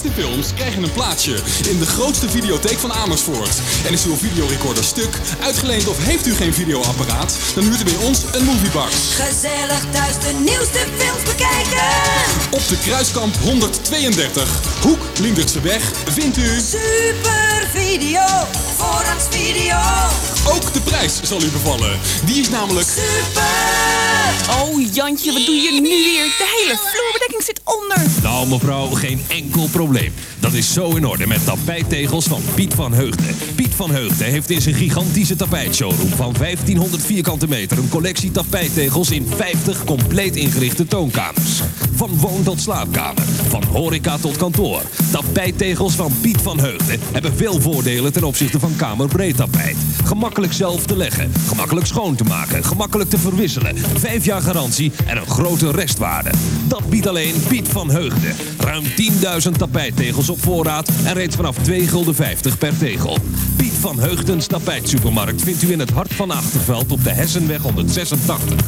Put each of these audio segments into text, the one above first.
beste films krijgen een plaatsje in de grootste videotheek van Amersfoort. En is uw videorecorder stuk, uitgeleend of heeft u geen videoapparaat? Dan huurt u bij ons een Moviebox. Gezellig thuis de nieuwste films bekijken. Op de Kruiskamp 132, Hoek Lindertse Weg, vindt u... Super video, voorrangsvideo. Ook de prijs zal u bevallen. Die is namelijk... Super! Oh Jantje, wat doe je nu weer? De hele vloerbedekking zit onder. Nou mevrouw, geen enkel probleem. Dat is zo in orde met tapijttegels van Piet van Heugden. Piet van Heugden heeft in zijn gigantische tapijtshowroom van 1500 vierkante meter... een collectie tapijttegels in 50 compleet ingerichte toonkamers. Van woon tot slaapkamer, van horeca tot kantoor. Tapijttegels van Piet van Heugden hebben veel voordelen ten opzichte van kamerbreed tapijt. Gemakkelijk zelf te leggen, gemakkelijk schoon te maken, gemakkelijk te verwisselen. Vijf jaar garantie en een grote restwaarde. Dat biedt alleen Piet van Heugden. Ruim 10.000 tapijttegels op voorraad en reeds vanaf 2,50 gulden per tegel. Piet van Heugdens tapijtsupermarkt vindt u in het hart van Achterveld op de Hessenweg 186.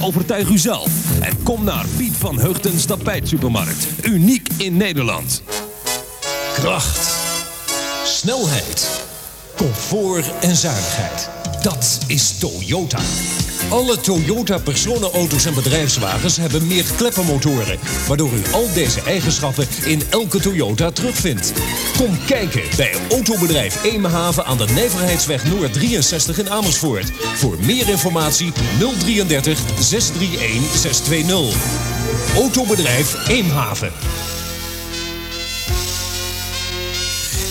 Overtuig u zelf en kom naar Piet van Heugdens tapijtsupermarkt. Uniek in Nederland. Kracht, snelheid, comfort en zuinigheid. Dat is Toyota. Alle Toyota personenauto's en bedrijfswagens hebben meer kleppermotoren, waardoor u al deze eigenschappen in elke Toyota terugvindt. Kom kijken bij Autobedrijf Eemhaven aan de Nijverheidsweg Noord 63 in Amersfoort. Voor meer informatie 033 631 620. Autobedrijf Eemhaven.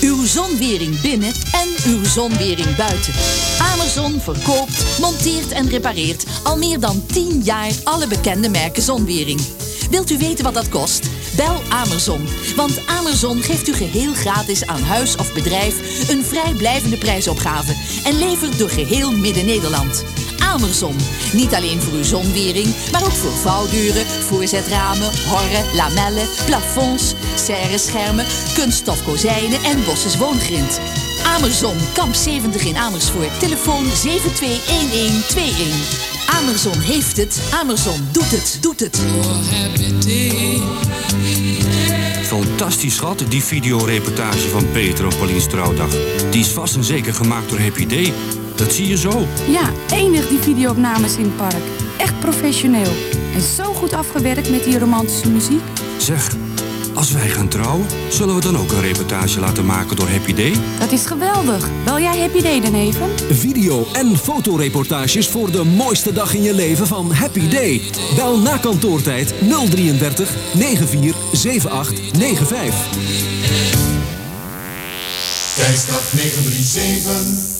Uw zonwering binnen en uw zonwering buiten. Amazon verkoopt, monteert en repareert al meer dan 10 jaar alle bekende merken zonwering. Wilt u weten wat dat kost? Bel Amazon, want Amazon geeft u geheel gratis aan huis of bedrijf een vrijblijvende prijsopgave en levert door geheel Midden-Nederland. Amerson. Niet alleen voor uw zonwering, maar ook voor vouwdeuren, voorzetramen, horren, lamellen, plafonds, serreschermen, kunststof kozijnen en bosses woongrind. Amerson, kamp 70 in Amersfoort. Telefoon 721121. Amerson heeft het. Amerson doet het. Doet het. Fantastisch schat, die videoreportage van Peter op Paulien's trouwdag. Die is vast en zeker gemaakt door Happy Day. Dat zie je zo. Ja, enig die videoopnames in het park. Echt professioneel. En zo goed afgewerkt met die romantische muziek. Zeg, als wij gaan trouwen, zullen we dan ook een reportage laten maken door Happy Day? Dat is geweldig. Wel jij Happy Day dan even? Video- en fotoreportages voor de mooiste dag in je leven van Happy Day. Bel na kantoortijd 033 94 78 95. Kijkstad 937.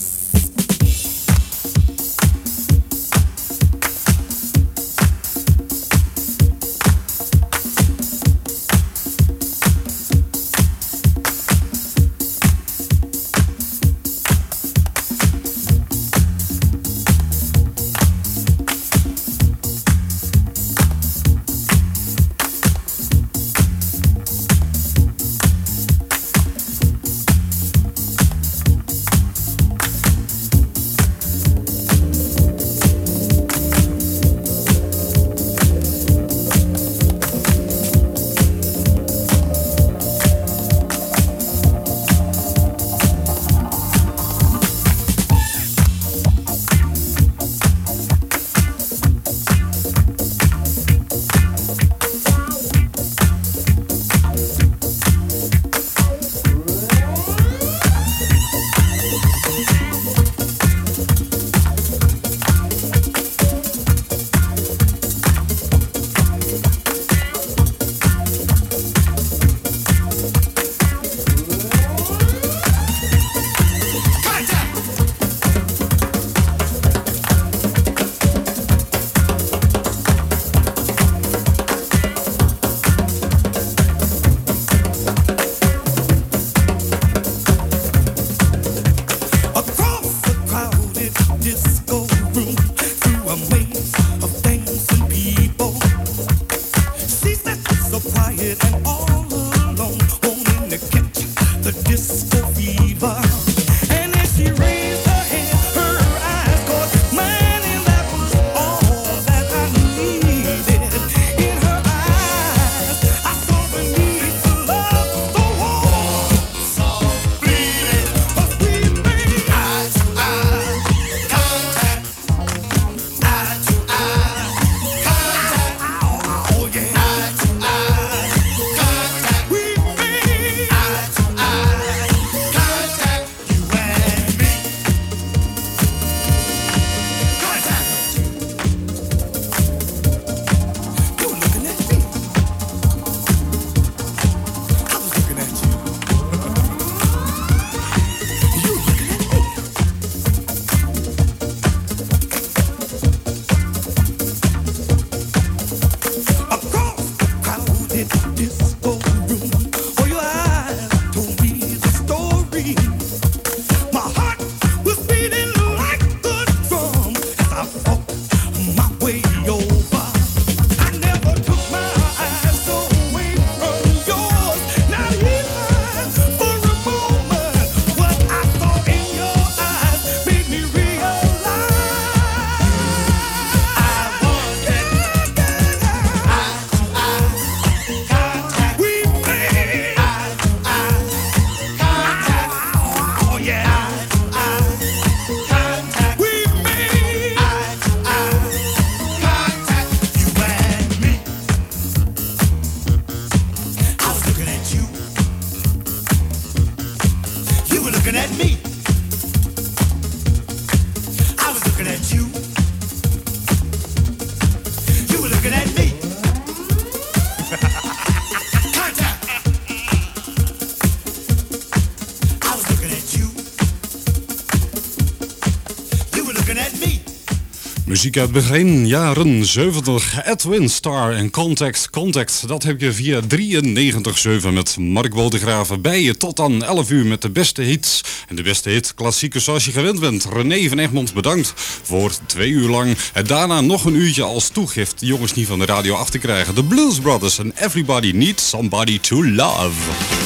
Muziek uit begin jaren 70. Edwin Star en Contact. Contact, dat heb je via 93.7 met Mark Wodegraven bij je tot aan 11 uur met de beste hits. En de beste hit, klassiekers zoals je gewend bent. René van Egmond, bedankt voor twee uur lang. En daarna nog een uurtje als toegift jongens niet van de radio af te krijgen. The Blues Brothers en Everybody Needs Somebody to Love.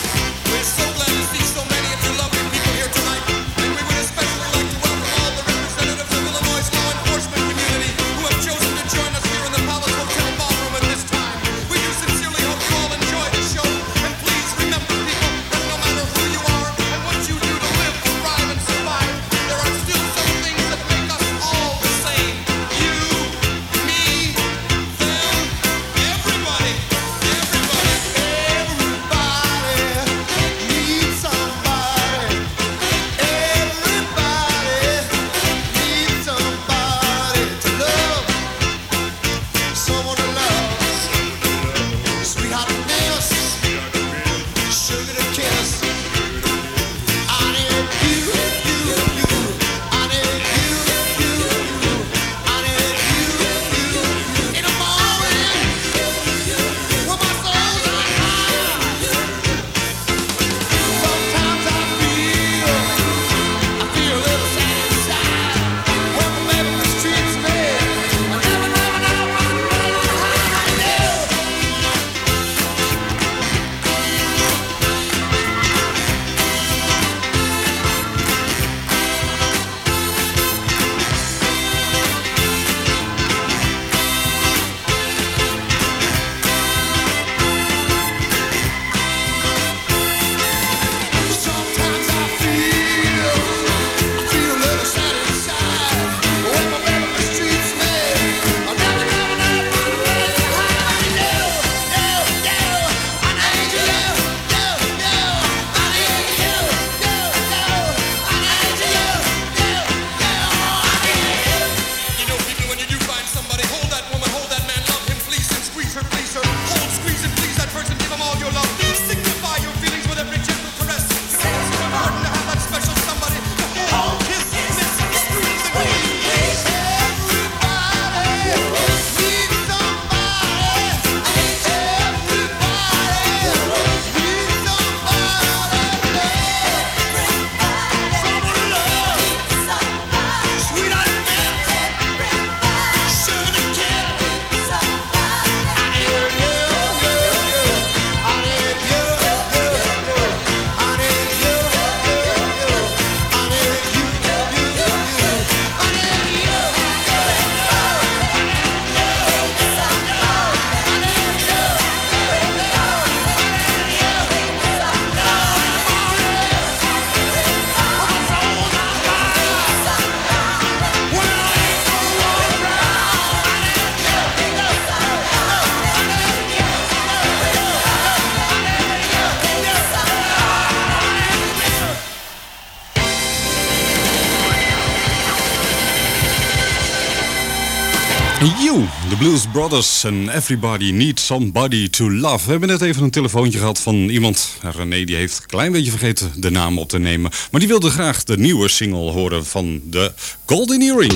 Brothers en Everybody Needs Somebody to Love. We hebben net even een telefoontje gehad van iemand. René die heeft een klein beetje vergeten de naam op te nemen. Maar die wilde graag de nieuwe single horen van de Golden Earring.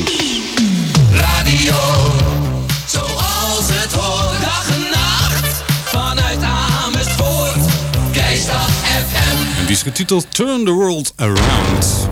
Radio, zoals het hoort. Dag en nacht, vanuit Amersfoort. Keistad FM. En die is getiteld Turn the World Around.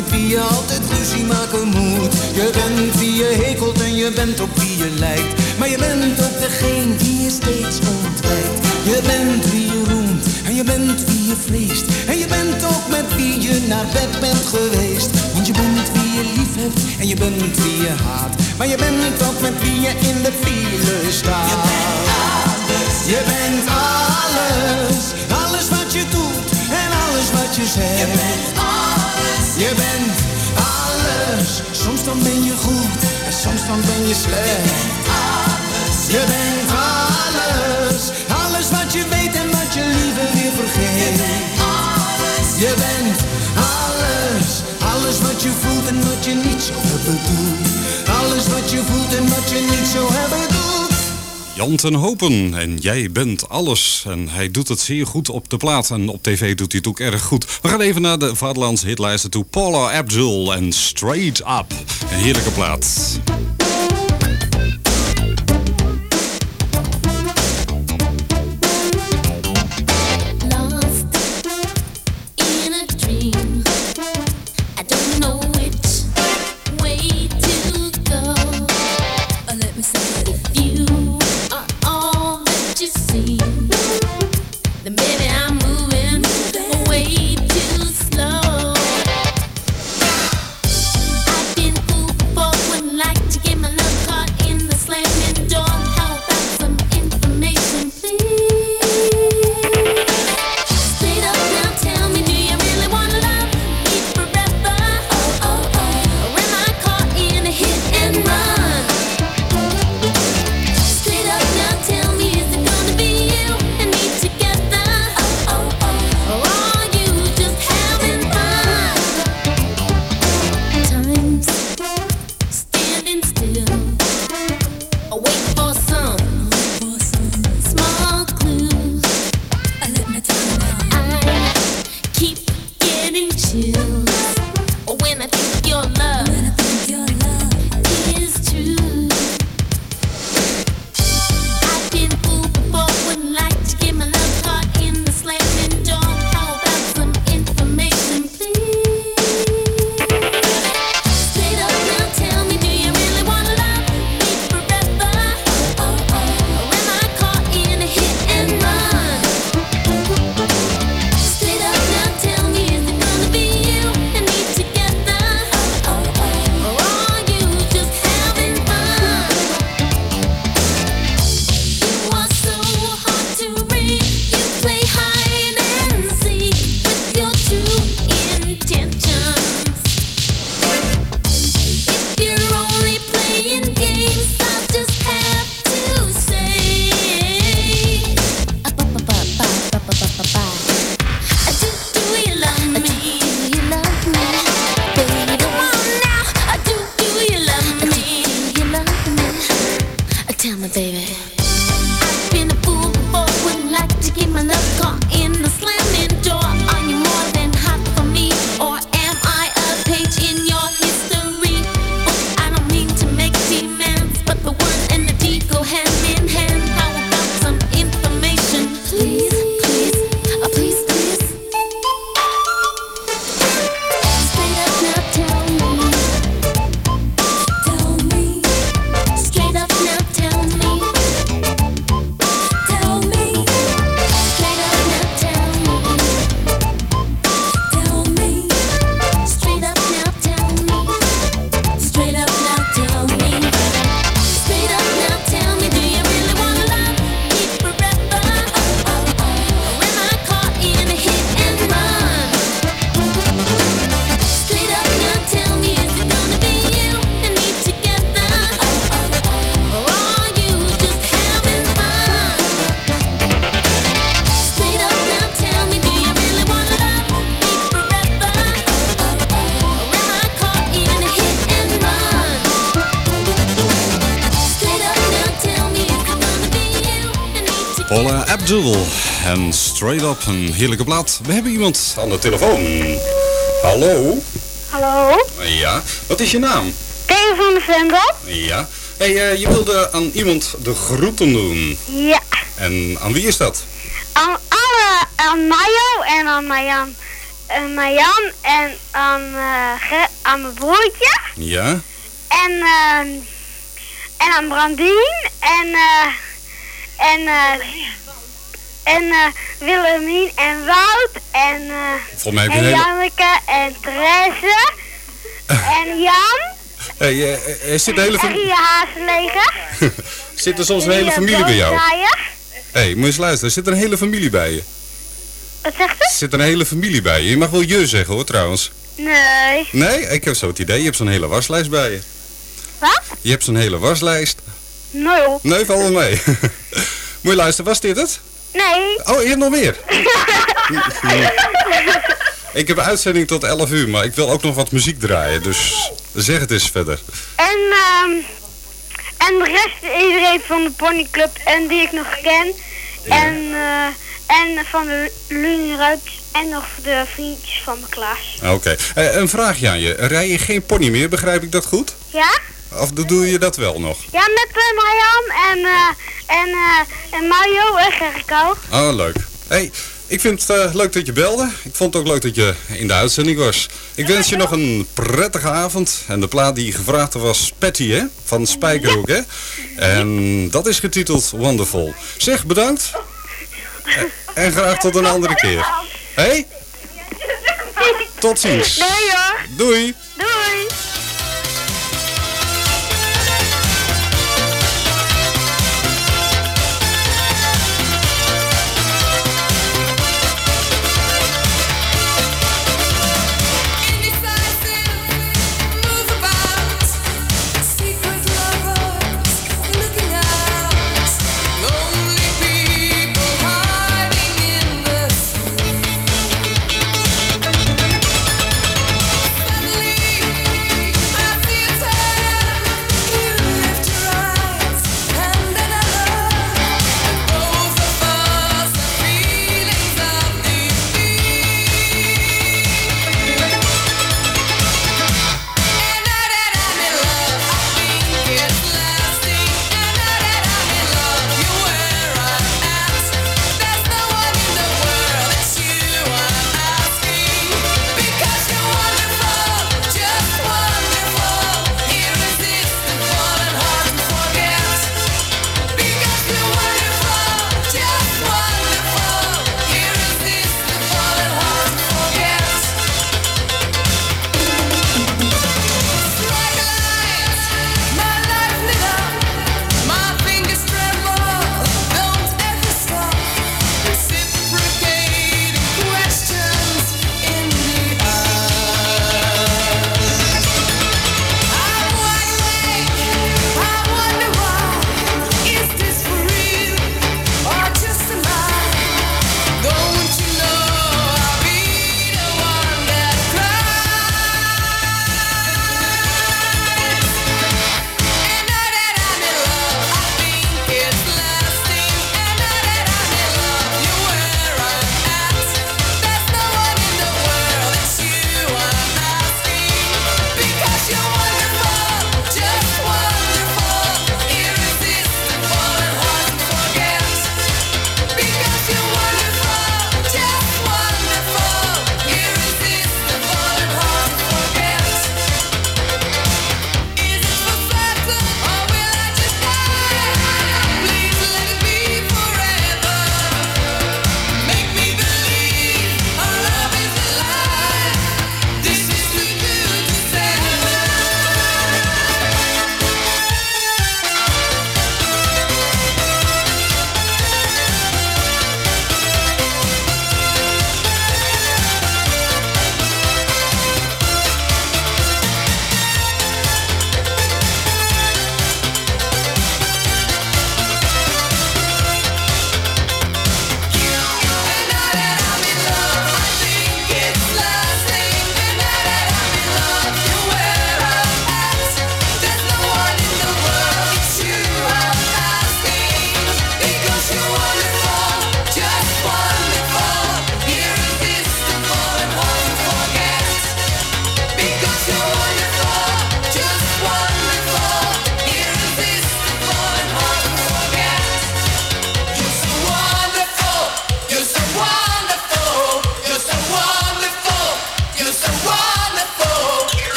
Je altijd ruzie maken moet. Je bent wie je hekelt en je bent ook wie je lijkt. Maar je bent ook degene die je steeds ontwijkt. Je bent wie je roemt en je bent wie je vreest. En je bent ook met wie je naar bed bent geweest. Want je bent wie je lief hebt en je bent wie je haat. Maar je bent ook met wie je in de file staat. Je bent alles. Je bent alles. Alles wat je doet en alles wat je zegt. Je bent alles. Soms dan ben je goed en soms dan ben je slecht. Je bent alles. Alles wat je weet en wat je liever weer vergeet. Je bent alles. Alles wat je voelt en wat je niet zou hebben doen. Alles wat je voelt en wat je niet zou hebben doen. Jan ten Hopen en jij bent alles. En hij doet het zeer goed op de plaat en op tv doet hij het ook erg goed. We gaan even naar de Vaderlands hitlijsten toe. Paula Abdul en Straight Up. Een heerlijke plaat. En Straight Up, een heerlijke plaat. We hebben iemand aan de telefoon. Hallo? Hallo? Ja, wat is je naam? Theo van de Vendel? Ja. Hey, eh, je wilde aan iemand de groeten doen. Ja. En aan wie is dat? Aan alle, aan Mayo en aan Marjan. En Marjan en aan, eh, aan mijn broertje. Ja? En, ehm en aan Brandien. En, eh en, eh en eh Willemien en Wout. En, Volgens mij heb je en. Janneke en Therese. en Jan. Hey, eh, eh, er zit een hele, En fam- Ria Hazenleger. zit er soms een hele familie bij jou? Hé, hey, moet je eens luisteren. Er zit een hele familie bij je. Wat zegt u? Er zit een hele familie bij je. Je mag wel je zeggen hoor, trouwens. Nee. Nee, ik heb zo het idee. Je hebt zo'n hele waslijst bij je. Wat? Je hebt zo'n hele waslijst. Nee hoor. Nee, valt wel mee. Moet je luisteren, was dit het? Nee. Oh, hebt nog meer. Ik heb een uitzending tot 11 uur, maar ik wil ook nog wat muziek draaien. Dus zeg het eens verder. En, ehm en de rest, iedereen van de ponyclub en die ik nog ken. En, eh en van de Luneruit en nog de vriendjes van mijn klas. Oké. Eh, een vraagje aan je. Rij je geen pony meer, begrijp ik dat goed? Ja? Of doe- je dat wel nog? Ja, met uh, Marjan en, eh en, eh en Mario en Gerco. Oh, leuk. hey, ik vind het eh, leuk dat je belde. Ik vond het ook leuk dat je in de uitzending was. Ik wens je nog een prettige avond. En de plaat die gevraagd was Patty, hè? Van Spijkerhoek, hè? En dat is getiteld Wonderful. Zeg, bedankt. En- graag tot een andere keer. Hé? Hey? Tot ziens. Nee hoor. Doei. Doei.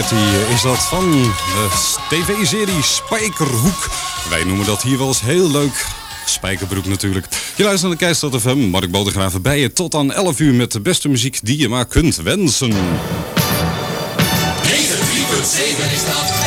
Patty eh, is dat van de tv-serie Spijkerhoek. Wij noemen dat hier wel eens heel leuk. Spijkerbroek natuurlijk. Je luistert naar de Keistad FM. Mark Bodegraven bij je tot aan 11 uur met de beste muziek die je maar kunt wensen. 9, 3, 7 is dat.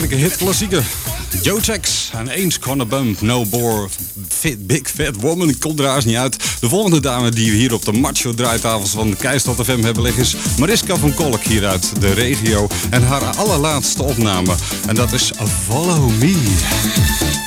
heerlijke hit klassieker. Joe en Eens Corner Bump, No Bore, fit, Big Fat Woman. Komt er haast niet uit. De volgende dame die we hier op de macho draaitafels van de Keistad FM hebben liggen is Mariska van Kolk hier uit de regio. En haar allerlaatste opname. En dat is Follow Me.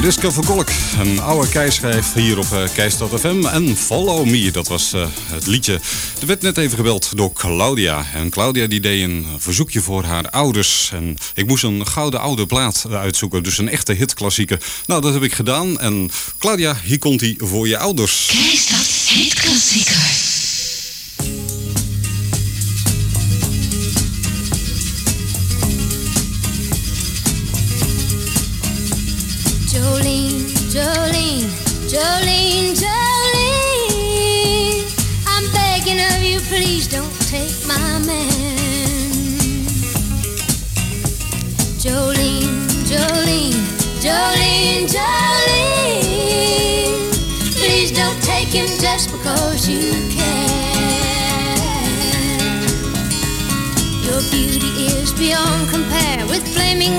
Kevin Kolk, een oude keischijf hier op uh, Keistad FM. En Follow Me, dat was uh, het liedje. Er werd net even gebeld door Claudia. En Claudia die deed een verzoekje voor haar ouders. En ik moest een gouden oude plaat uitzoeken, dus een echte hitklassieker. Nou, dat heb ik gedaan. En Claudia, hier komt hij voor je ouders. Keistad Hitklassieker. Jolene, Jolene. I'm begging of you, please don't take my man. Jolene, Jolene, Jolene, Jolene. Please don't take him just because you can. Your beauty is beyond compare with flaming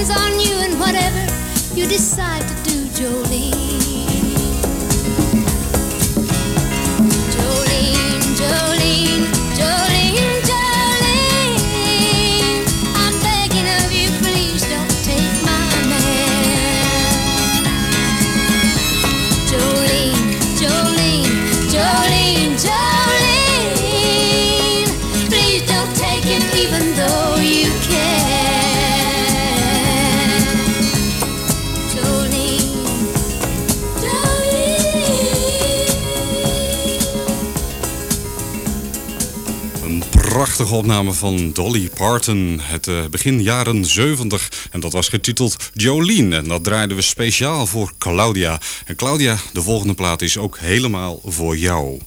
always on prachtige opname van Dolly Parton. Het eh, begin jaren 70. En dat was getiteld Jolene. En dat draaiden we speciaal voor Claudia. En Claudia, de volgende plaat is ook helemaal voor jou.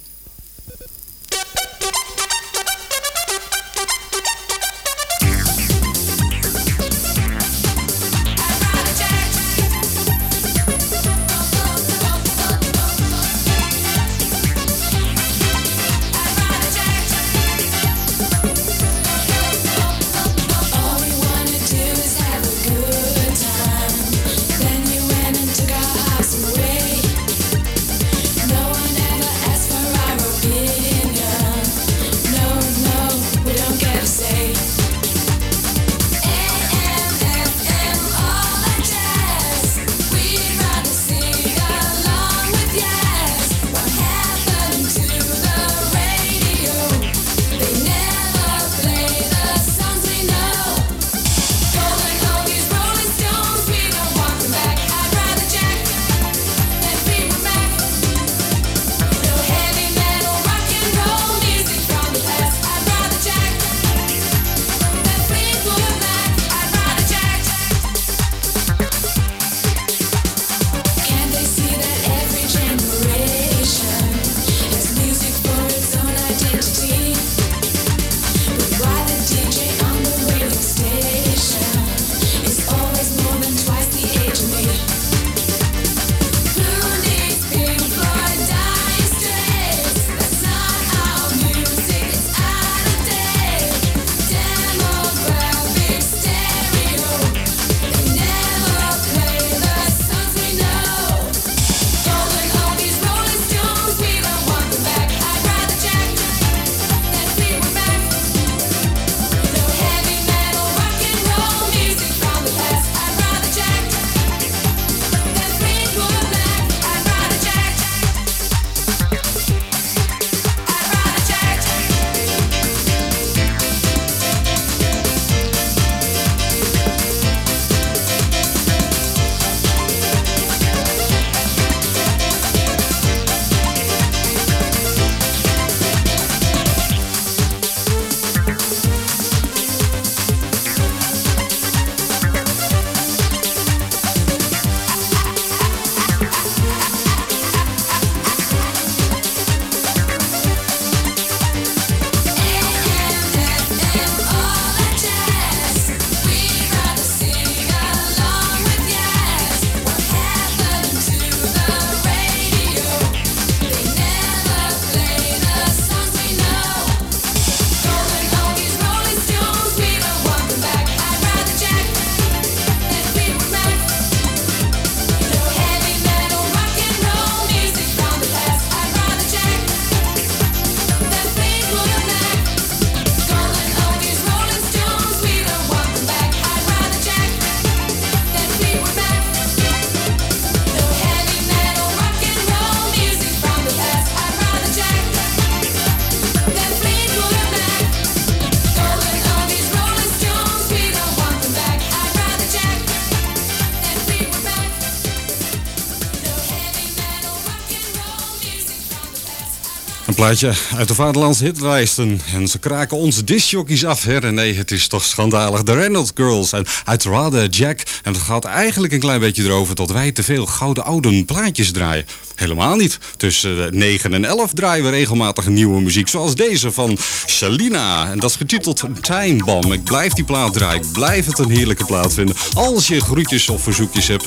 Uit de vaderlandse hitlijsten. En ze kraken onze discjockeys af, hè? Nee, het is toch schandalig. De Reynolds Girls en I'd Rather Jack. En het gaat eigenlijk een klein beetje erover dat wij te veel gouden oude plaatjes draaien. Helemaal niet. Tussen 9 en 11 draaien we regelmatig nieuwe muziek. Zoals deze van Selena. En dat is getiteld Time. Ik blijf die plaat draaien. Ik blijf het een heerlijke plaat vinden. Als je groetjes of verzoekjes hebt.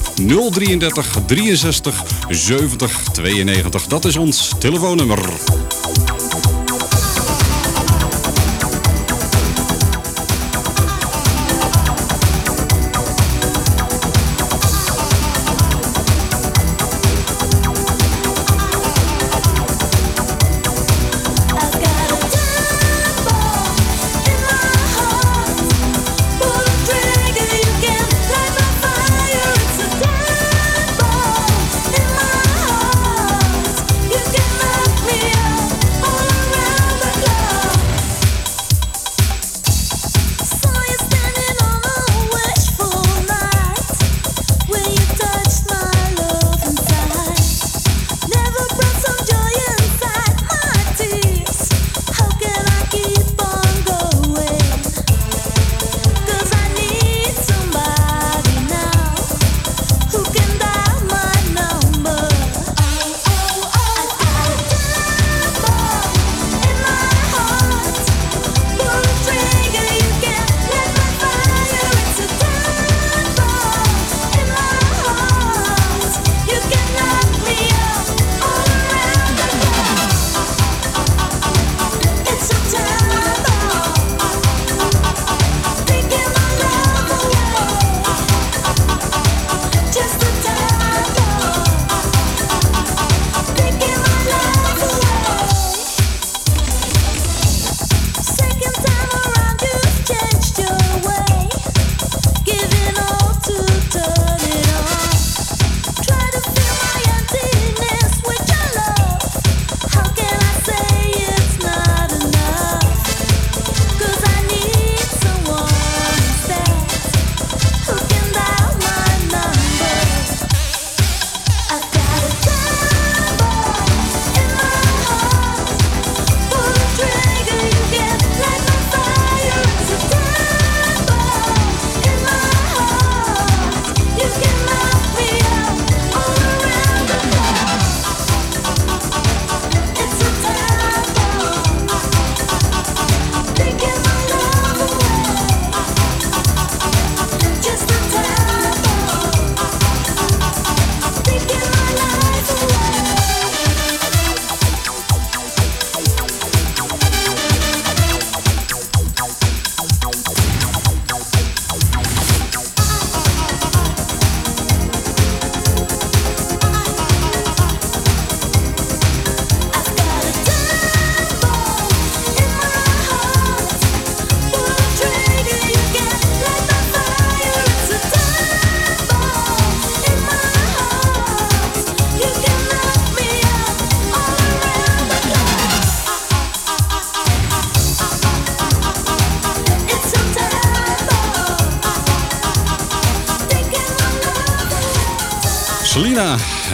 033 63 70 92. Dat is ons telefoonnummer.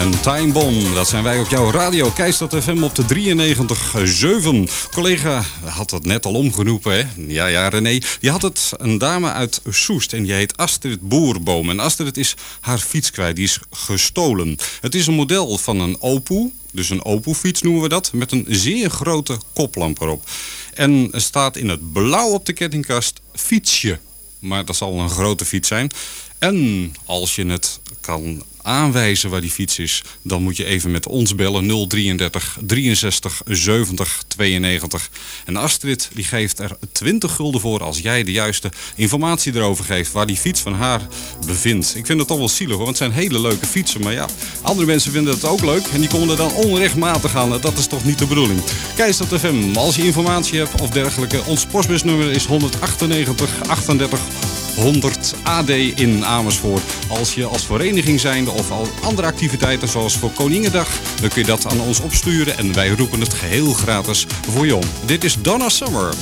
En Time. Dat zijn wij op jouw radio. Keistad FM op de 93.7. Collega had het net al omgeroepen, hè? Ja, ja, René. Die had het een dame uit Soest en die heet Astrid Boerboom. En Astrid is haar fiets kwijt. Die is gestolen. Het is een model van een Opel. Dus een Opel-fiets noemen we dat. Met een zeer grote koplamp erop. En er staat in het blauw op de kettingkast fietsje. Maar dat zal een grote fiets zijn. En als je het kan aanwijzen waar die fiets is... dan moet je even met ons bellen 033 63 70 92. En Astrid die geeft er 20 gulden voor als jij de juiste informatie erover geeft... waar die fiets van haar bevindt. Ik vind het toch wel zielig hoor, want het zijn hele leuke fietsen. Maar ja, andere mensen vinden het ook leuk en die komen er dan onrechtmatig aan. Dat is toch niet de bedoeling. Keistad FM, als je informatie hebt of dergelijke... ons postbusnummer is 198 38 100 AD in Amersfoort. Als je als vereniging zijnde of al andere activiteiten zoals voor Koningendag... dan kun je dat aan ons opsturen en wij roepen het geheel gratis voor je om. Dit is Donna Summer.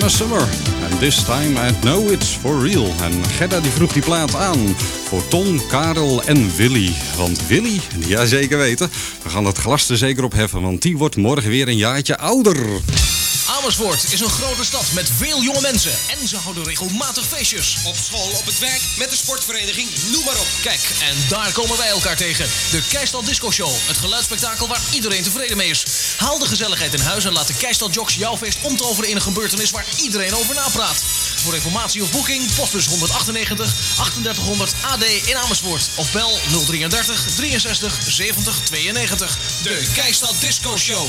Donna Summer. And this time I know it's for real. En Gerda die vroeg die plaat aan voor Tom, Karel en Willy. Want Willy, ja zeker weten, we gaan het glas er zeker op heffen. Want die wordt morgen weer een jaartje ouder. Amersfoort is een grote stad met veel jonge mensen. En ze houden regelmatig feestjes. Op school, op het werk, met de sportvereniging, noem maar op. Kijk, en daar komen wij elkaar tegen. De Keistal Disco Show. Het geluidsspektakel waar iedereen tevreden mee is. Haal de gezelligheid in huis en laat de Keistal Jocks jouw feest omtoveren in een gebeurtenis waar iedereen over napraat. Voor informatie of boeking, postbus 198 3800 AD in Amersfoort. Of bel 033 63 70 92. De Keistad Disco Show.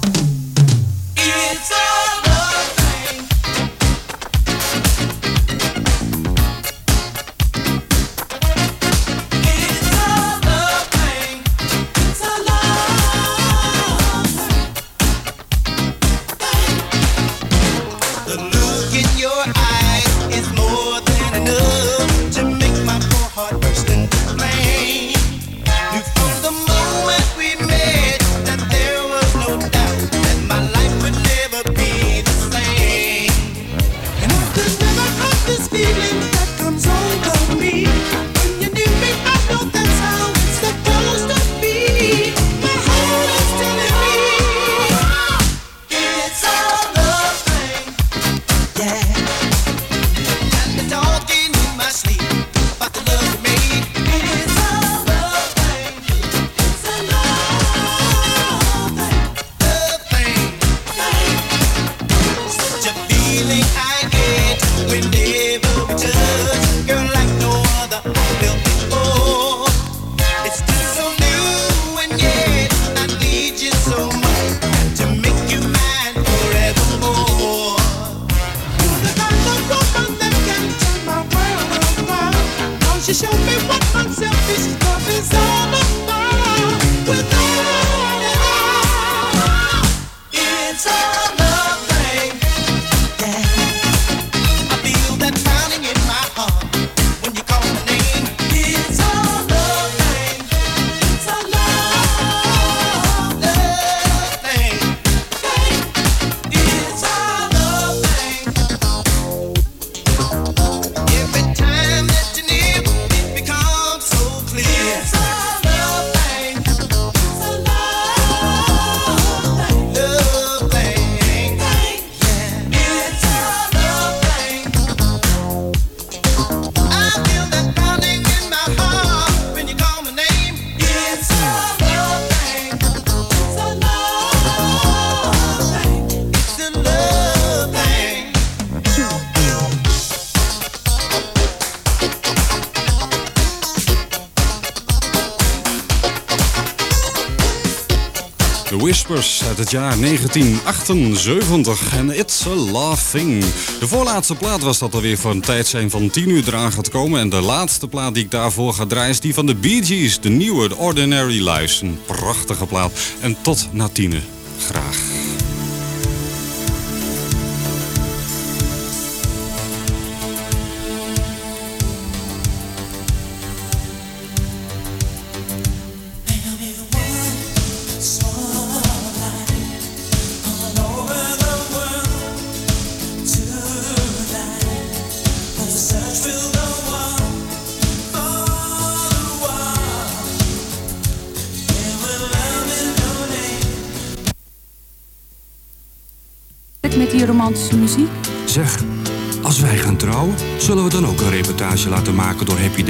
uit het jaar 1978 en It's a Love Thing. De voorlaatste plaat was dat alweer voor een tijd zijn van 10 uur eraan gaat komen. En de laatste plaat die ik daarvoor ga draaien is die van de Bee Gees, de nieuwe Ordinary Lives. Een prachtige plaat. En tot na tienen. Graag.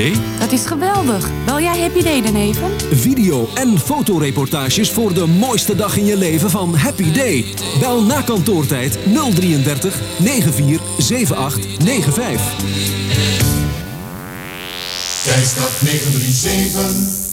Day? Dat is geweldig. Bel jij Happy Day dan even? Video- en fotoreportages voor de mooiste dag in je leven van Happy Day. Bel na kantoortijd 033 94 78 95. Keistad 937.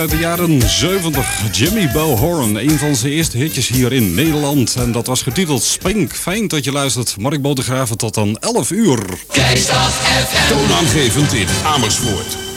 Uit de jaren 70. Jimmy Bellhorn, een van zijn eerste hitjes hier in Nederland. En dat was getiteld Spink. Fijn dat je luistert. Mark Bodegraven tot dan 11 uur. Keistad FM. Toonaangevend in Amersfoort.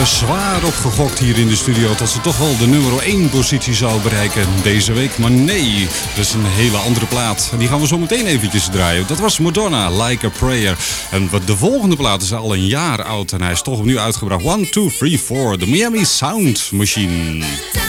Eh, zwaar opgegokt hier in de studio dat ze toch wel de nummer 1 positie zou bereiken deze week. Maar nee, dat is een hele andere plaat. en Die gaan we zo meteen eventjes draaien. Dat was Madonna, Like a Prayer. En de volgende plaat is al een jaar oud en hij is toch opnieuw uitgebracht. 1, 2, 3, 4, de Miami Sound Machine.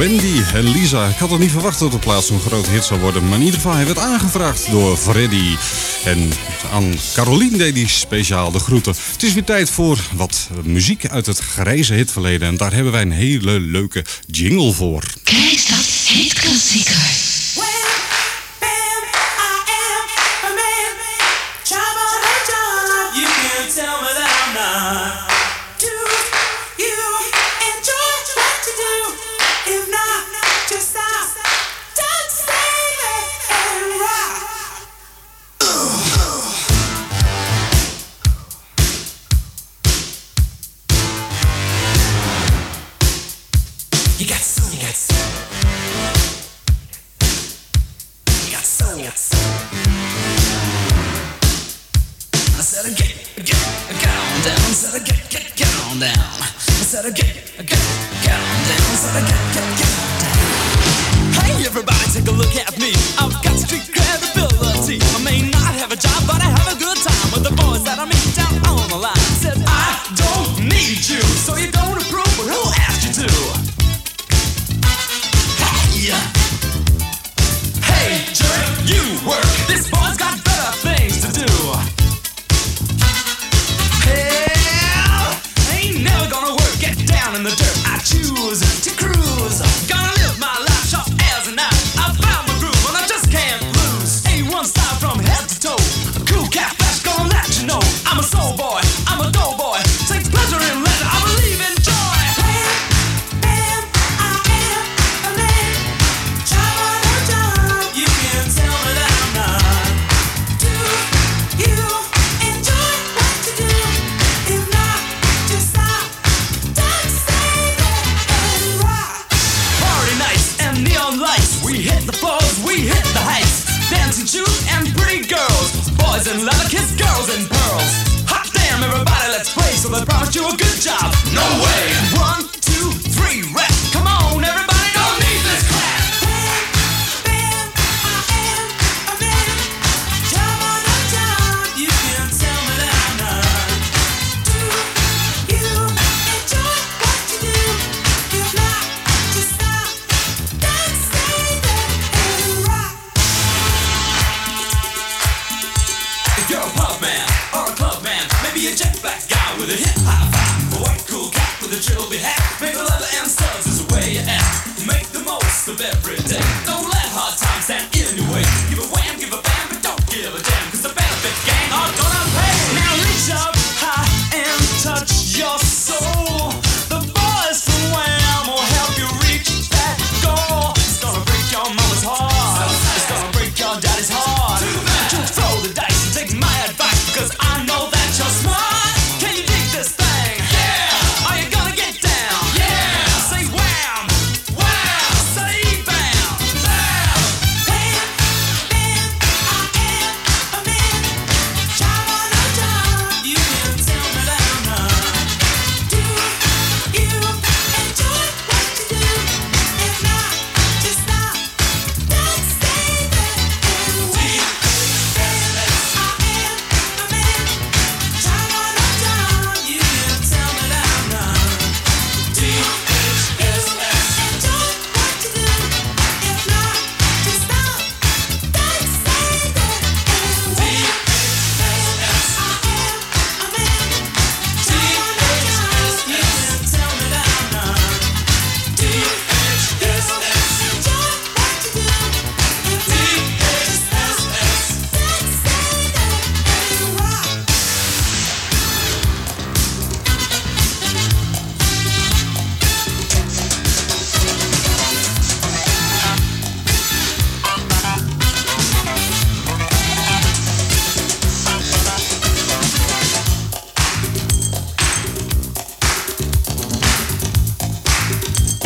Wendy en Lisa. Ik had het niet verwacht dat de plaats zo'n groot hit zou worden. Maar in ieder geval, hij werd aangevraagd door Freddy. En aan Caroline die hij speciaal de groeten. Het is weer tijd voor wat muziek uit het grijze hitverleden. En daar hebben wij een hele leuke jingle voor. Kijk, dat hitklassieker.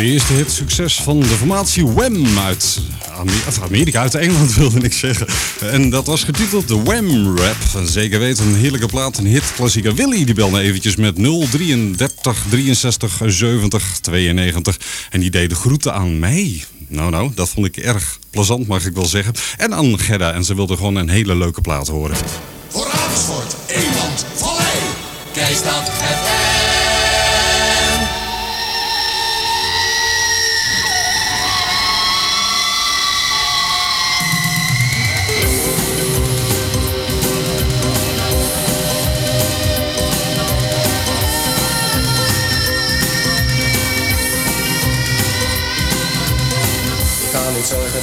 De eerste hit succes van de formatie Wham uit Amerika, uit Engeland wilde ik zeggen. En dat was getiteld de Wham Rap. Zeker weten, een heerlijke plaat, een hit klassieker. Willy die belde eventjes met 033 63 70 92. En die deed de groeten aan mij. Nou, nou, dat vond ik erg plezant, mag ik wel zeggen. En aan Gerda. En ze wilde gewoon een hele leuke plaat horen. Voor Amersfoort, Eland, Vallei, Keistad FM.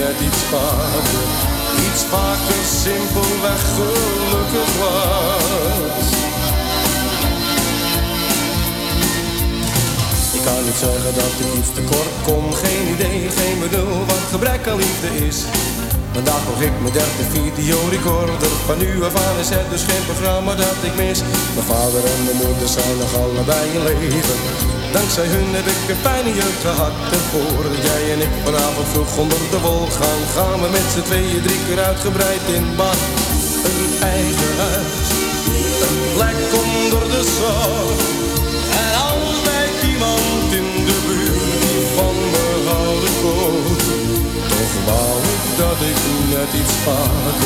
net iets vaker, iets vaker simpelweg gelukkig was. Ik kan niet zeggen dat ik iets tekort kom, geen idee, geen bedoel wat gebrek aan liefde is. Vandaag nog ik mijn derde videorecorder, van nu af aan is het dus geen programma dat ik mis. Mijn vader en mijn moeder zijn nog allebei in leven. Dankzij hun heb ik een fijne jeugd gehad. En jij en ik vanavond vroeg onder de wol gaan, gaan we met z'n tweeën drie keer uitgebreid in bad. Een eigen huis, een plek onder de zon. En altijd iemand in de buurt die van me houden kon. Toch wou dat ik net iets vaker,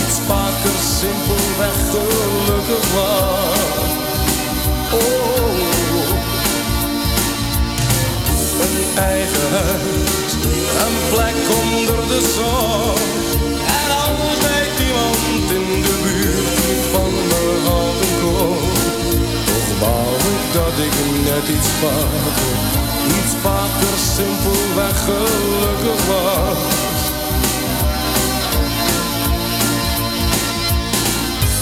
iets vaker simpelweg gelukkig was. Oh. Een eigen huis, een plek onder de zon. En altijd iemand in de buurt van me houden kon. Toch wou ik dat ik net iets vaker, iets vaker simpelweg gelukkig was.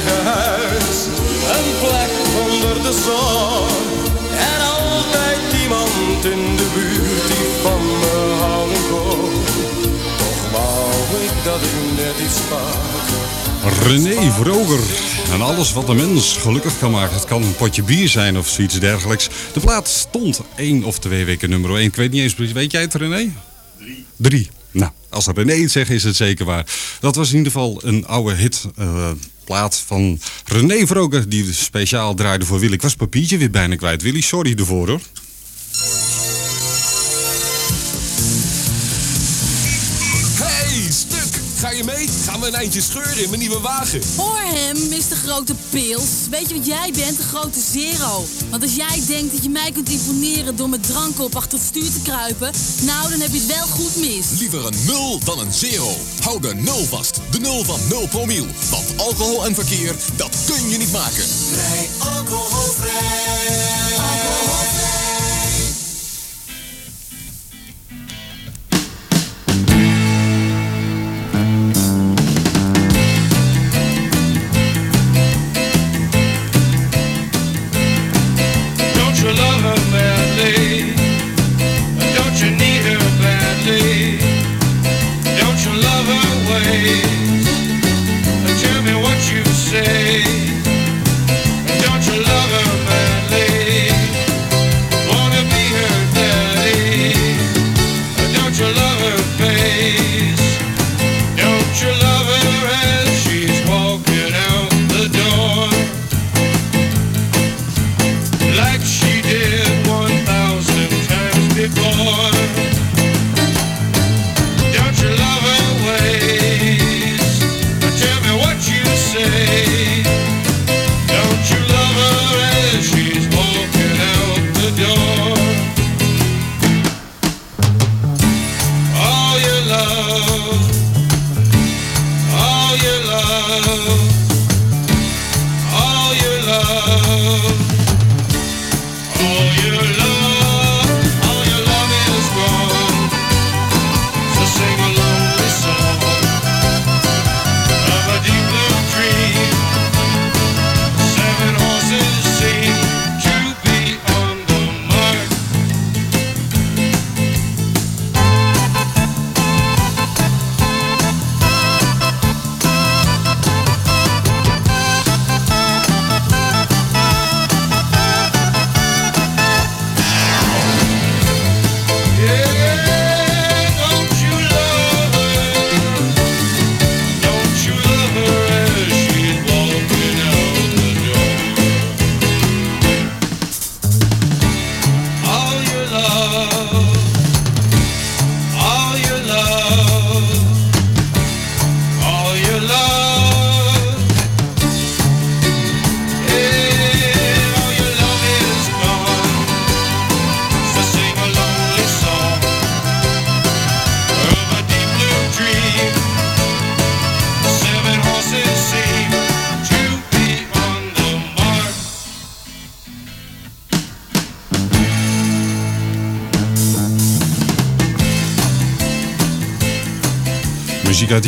Eigen huis, een plek onder de zon. En altijd iemand in de buurt die van me houden kon. Toch wou ik dat ik net iets vaker. René Vroger. En alles wat een mens gelukkig kan maken. Het kan een potje bier zijn of zoiets dergelijks. De plaat stond één of twee weken nummer 1. Ik weet niet eens, precies. weet jij het René? Drie. Drie. Nou, als René het zegt is het zeker waar. Dat was in ieder geval een oude hit. eh, plaat van René Vroger die speciaal draaide voor Willy. Ik was papiertje weer bijna kwijt. Willy, sorry ervoor hoor. Ga je mee? Gaan we een eindje scheuren in mijn nieuwe wagen. Hoor hem, Mr. Grote Pils. Weet je wat jij bent? De grote zero. Want als jij denkt dat je mij kunt imponeren door met dranken op achter het stuur te kruipen... nou, dan heb je het wel goed mis. Liever een nul dan een zero. Hou de nul vast. De nul van 0 promiel. Want alcohol en verkeer, dat kun je niet maken. Rij alcoholvrij. Alcoholvrij.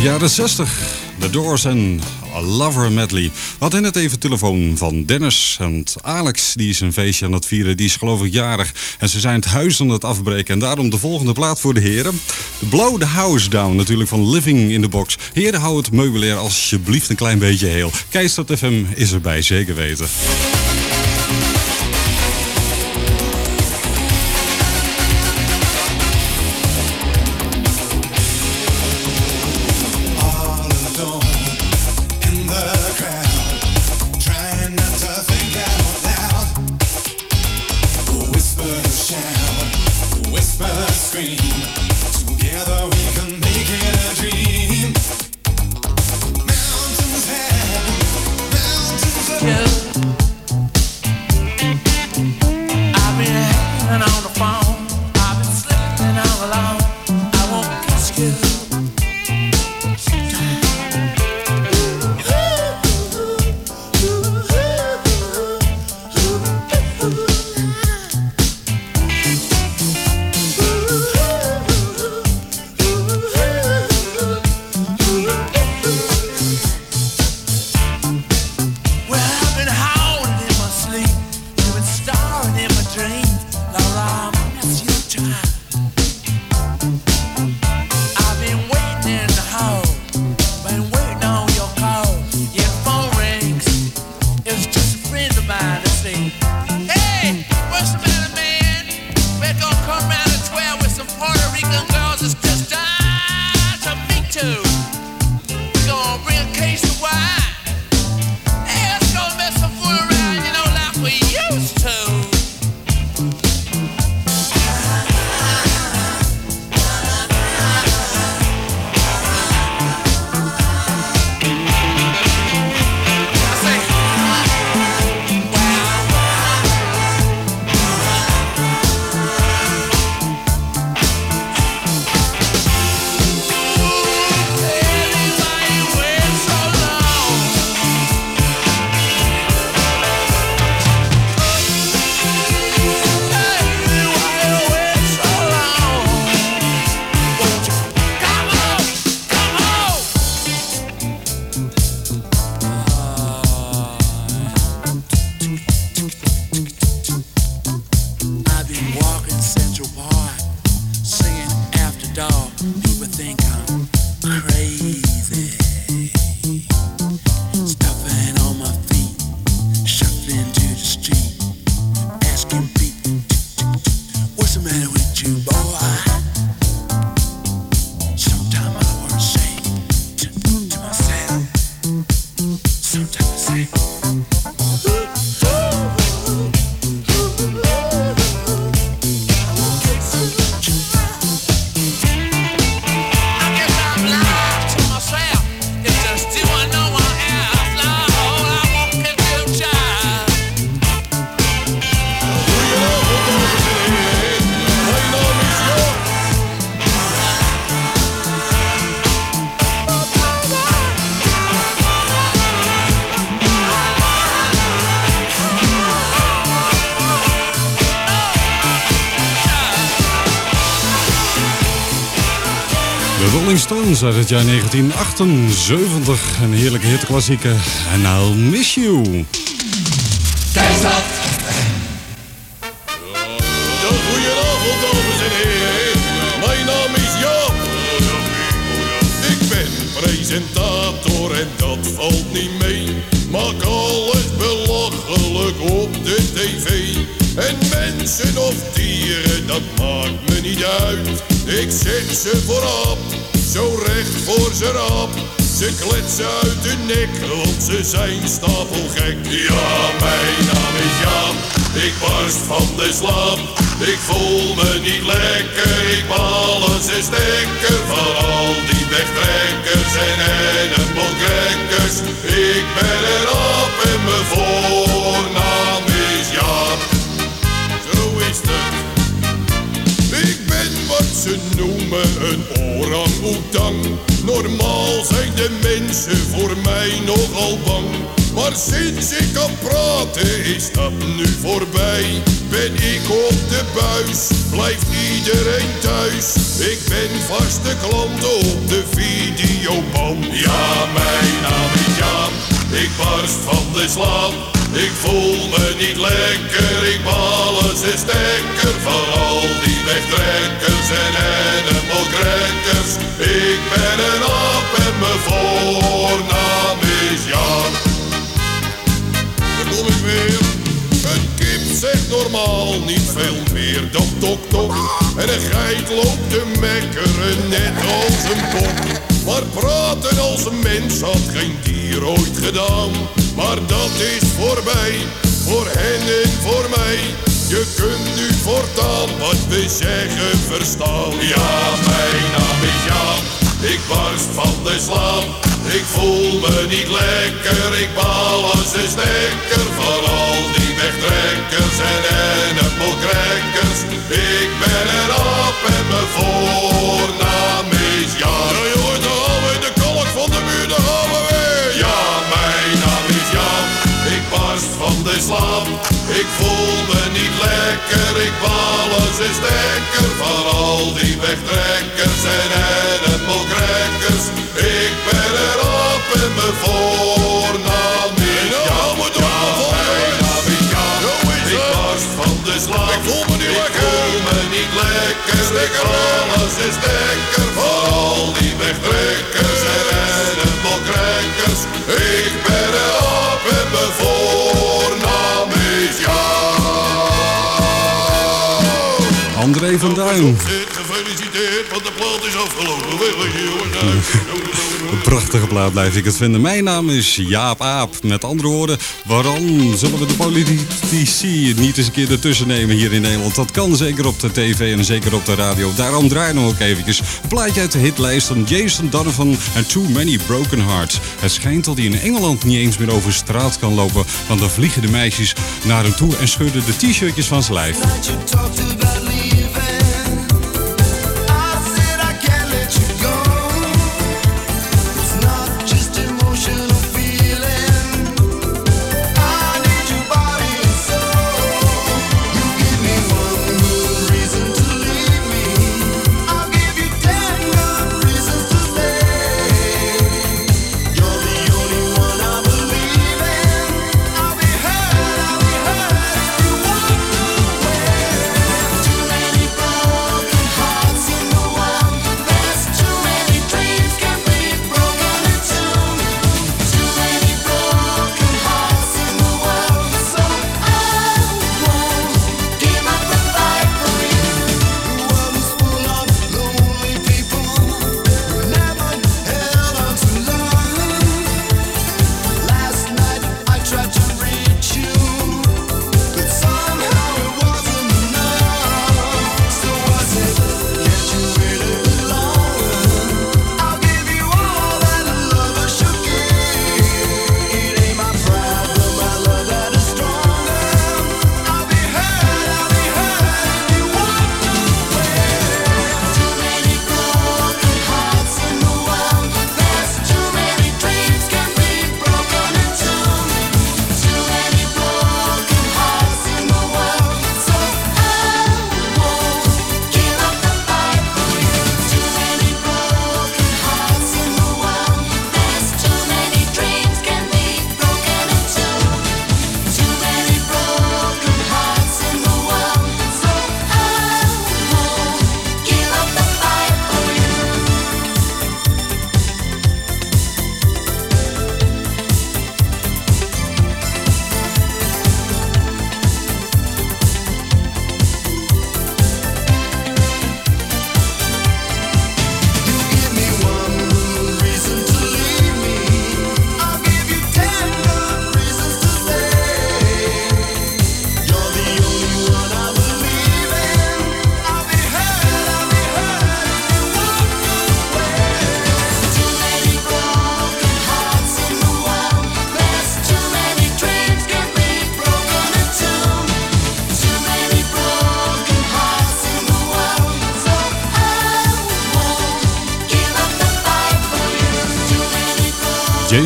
Jaren 60. The Doors en A Lover Medley. We hadden net even telefoon van Dennis. En Alex die is een feestje aan het vieren. Die is geloof ik jarig. En ze zijn het huis aan het afbreken. En daarom de volgende plaat voor de heren. Blow the House Down natuurlijk van Living in the Box. Heren, hou het meubilair alsjeblieft een klein beetje heel. Keistad FM is erbij, zeker weten. Stones uit het jaar 1978. Een heerlijke hitklassieker. En I'll Miss You. Keistad. Ja, goedenavond, dames en heren. Mijn naam is Jaap. Ik ben presentator en dat valt niet mee. Maak alles belachelijk op de tv. En mensen of dieren, dat maakt me niet uit. Ik zet ze voorop, zo recht voor ze rap. Ze kletsen uit hun nek, want ze zijn stapelgek. Ja, mijn naam is Jaap, ik barst van de slaap. Ik voel me niet lekker, ik baal als een stekker van al die wegtrekkers en ennepelkrekkers. Ik ben er op en mijn voornaam ze noemen een orang-oetang. Normaal zijn de mensen voor mij nogal bang. Maar sinds ik kan praten is dat nu voorbij. Ben ik op de buis, blijft iedereen thuis. Ik ben vaste klant op de videoband. Ja, mijn naam is Jaap, ik barst van de slaap. Ik voel me niet lekker, ik bal als een stekker van al die wegtrekkers en ennepelkrekkers. Ik ben een aap en mijn voornaam is Jan. Daar kom ik weer. Een kip zegt normaal niet veel meer dan tok tok. En een geit loopt te mekkeren net als een kop. Maar praten als een mens had geen dier ooit gedaan. Maar dat is voorbij, voor hen en voor mij. Je kunt nu voortaan wat we zeggen verstaan. Ja, mijn naam is Jan, ik barst van de slaap. Ik voel me niet lekker, ik baal als een stekker van al die wegtrekkers en ennepelkrekkers. Ik ben er op en mijn voornaam is Jan. Ja, je hoort alweer de kolk van de muur, weer. Ja, mijn naam is Jan, ik barst van de slaap. Ik voel me niet lekker, ik baal als een stekker van al die wegtrekkers en ennepelkrekkers. Ik ben er op en mijn voornaam is Jan. Ja, mijn naam is Jan, ik barst van de slaap. Ik voel me niet lekker, ik voel me niet lekker. Ik baal als een stekker van al die wegtrekkers en André van Duin. Gefeliciteerd, want de plaat is afgelopen. Een prachtige plaat blijf ik het vinden. Mijn naam is Jaap Aap. Met andere woorden, waarom zullen we de politici niet eens een keer ertussen nemen hier in Nederland? Dat kan zeker op de tv en zeker op de radio. Daarom draaien we ook eventjes een plaatje uit de hitlijst van Jason Donovan en Too Many Broken Hearts. Het schijnt dat hij in Engeland niet eens meer over straat kan lopen, want dan vliegen de meisjes naar hem toe en schudden de t-shirtjes van zijn lijf.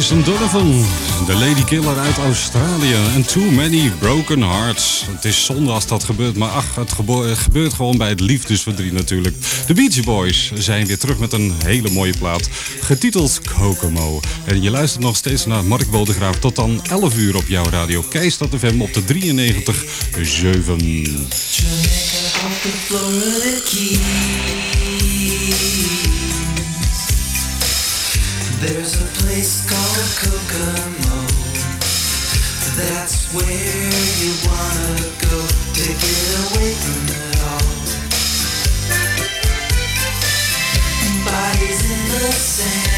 Jason Donovan, de Lady Killer uit Australië. En Too Many Broken Hearts. Het is zonde als dat gebeurt, maar ach, het gebeurt gewoon bij het liefdesverdriet natuurlijk. De Beach Boys zijn weer terug met een hele mooie plaat, getiteld Kokomo. En je luistert nog steeds naar Mark Bodegraaf tot dan 11 uur op jouw radio Keistad FM op de 93.7. There's a place called Kokomo. That's where you wanna go to get away from it all. Bodies in the sand.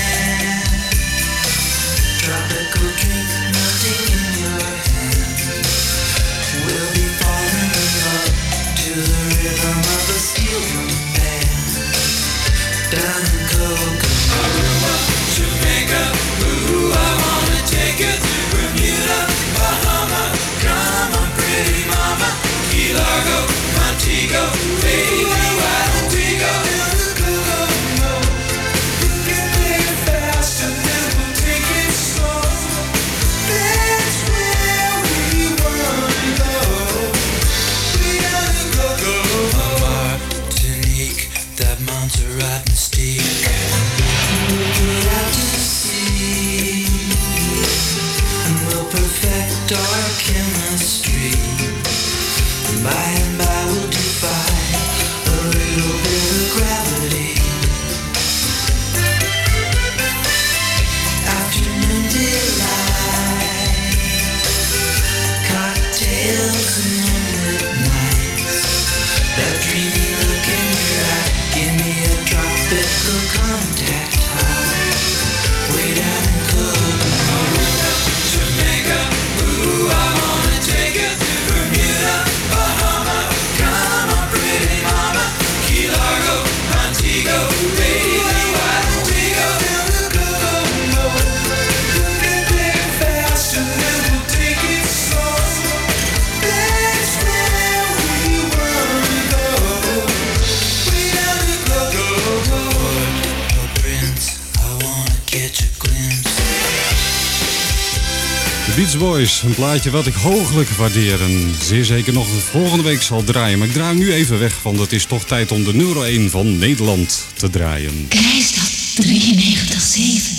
Een plaatje wat ik hooglijk waardeer en zeer zeker nog volgende week zal draaien. Maar ik draai nu even weg, want het is toch tijd om de nummer 1 van Nederland te draaien. Keistad 93.7.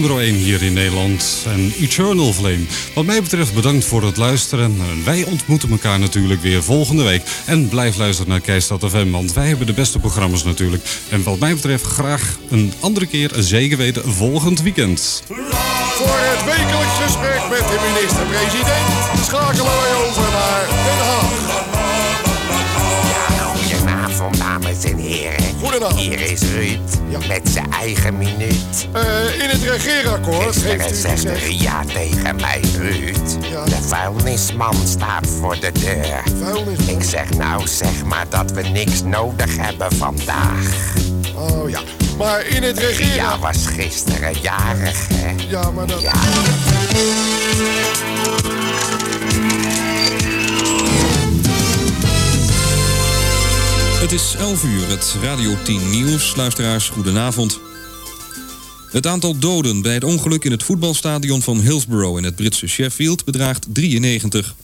nummer 1 hier in Nederland. En Eternal Flame. Wat mij betreft bedankt voor het luisteren. En wij ontmoeten elkaar natuurlijk weer volgende week. En blijf luisteren naar Keistad FM, want wij hebben de beste programma's natuurlijk. En wat mij betreft graag een andere keer, zeker weten, volgend weekend. Voor het wekelijks gesprek met de minister-president schakelen wij over naar Den Haag. Goedenavond, dames en heren. Goedenavond. Hier is Ruud met zijn eigen minuut. Eh, in het regeerakkoord Gisteren heeft u zegt gezegd... Ria tegen mij, Ruud. De vuilnisman staat voor de deur. Ik zeg nou, zeg maar dat we niks nodig hebben vandaag. Oh ja, maar in het regeerakkoord... Ja, was gisteren jarig, hè? Ja, maar dat... Het is 11 uur, het Radio 10 Nieuws. Luisteraars, goedenavond. Het aantal doden bij het ongeluk in het voetbalstadion van Hillsborough in het Britse Sheffield bedraagt 93.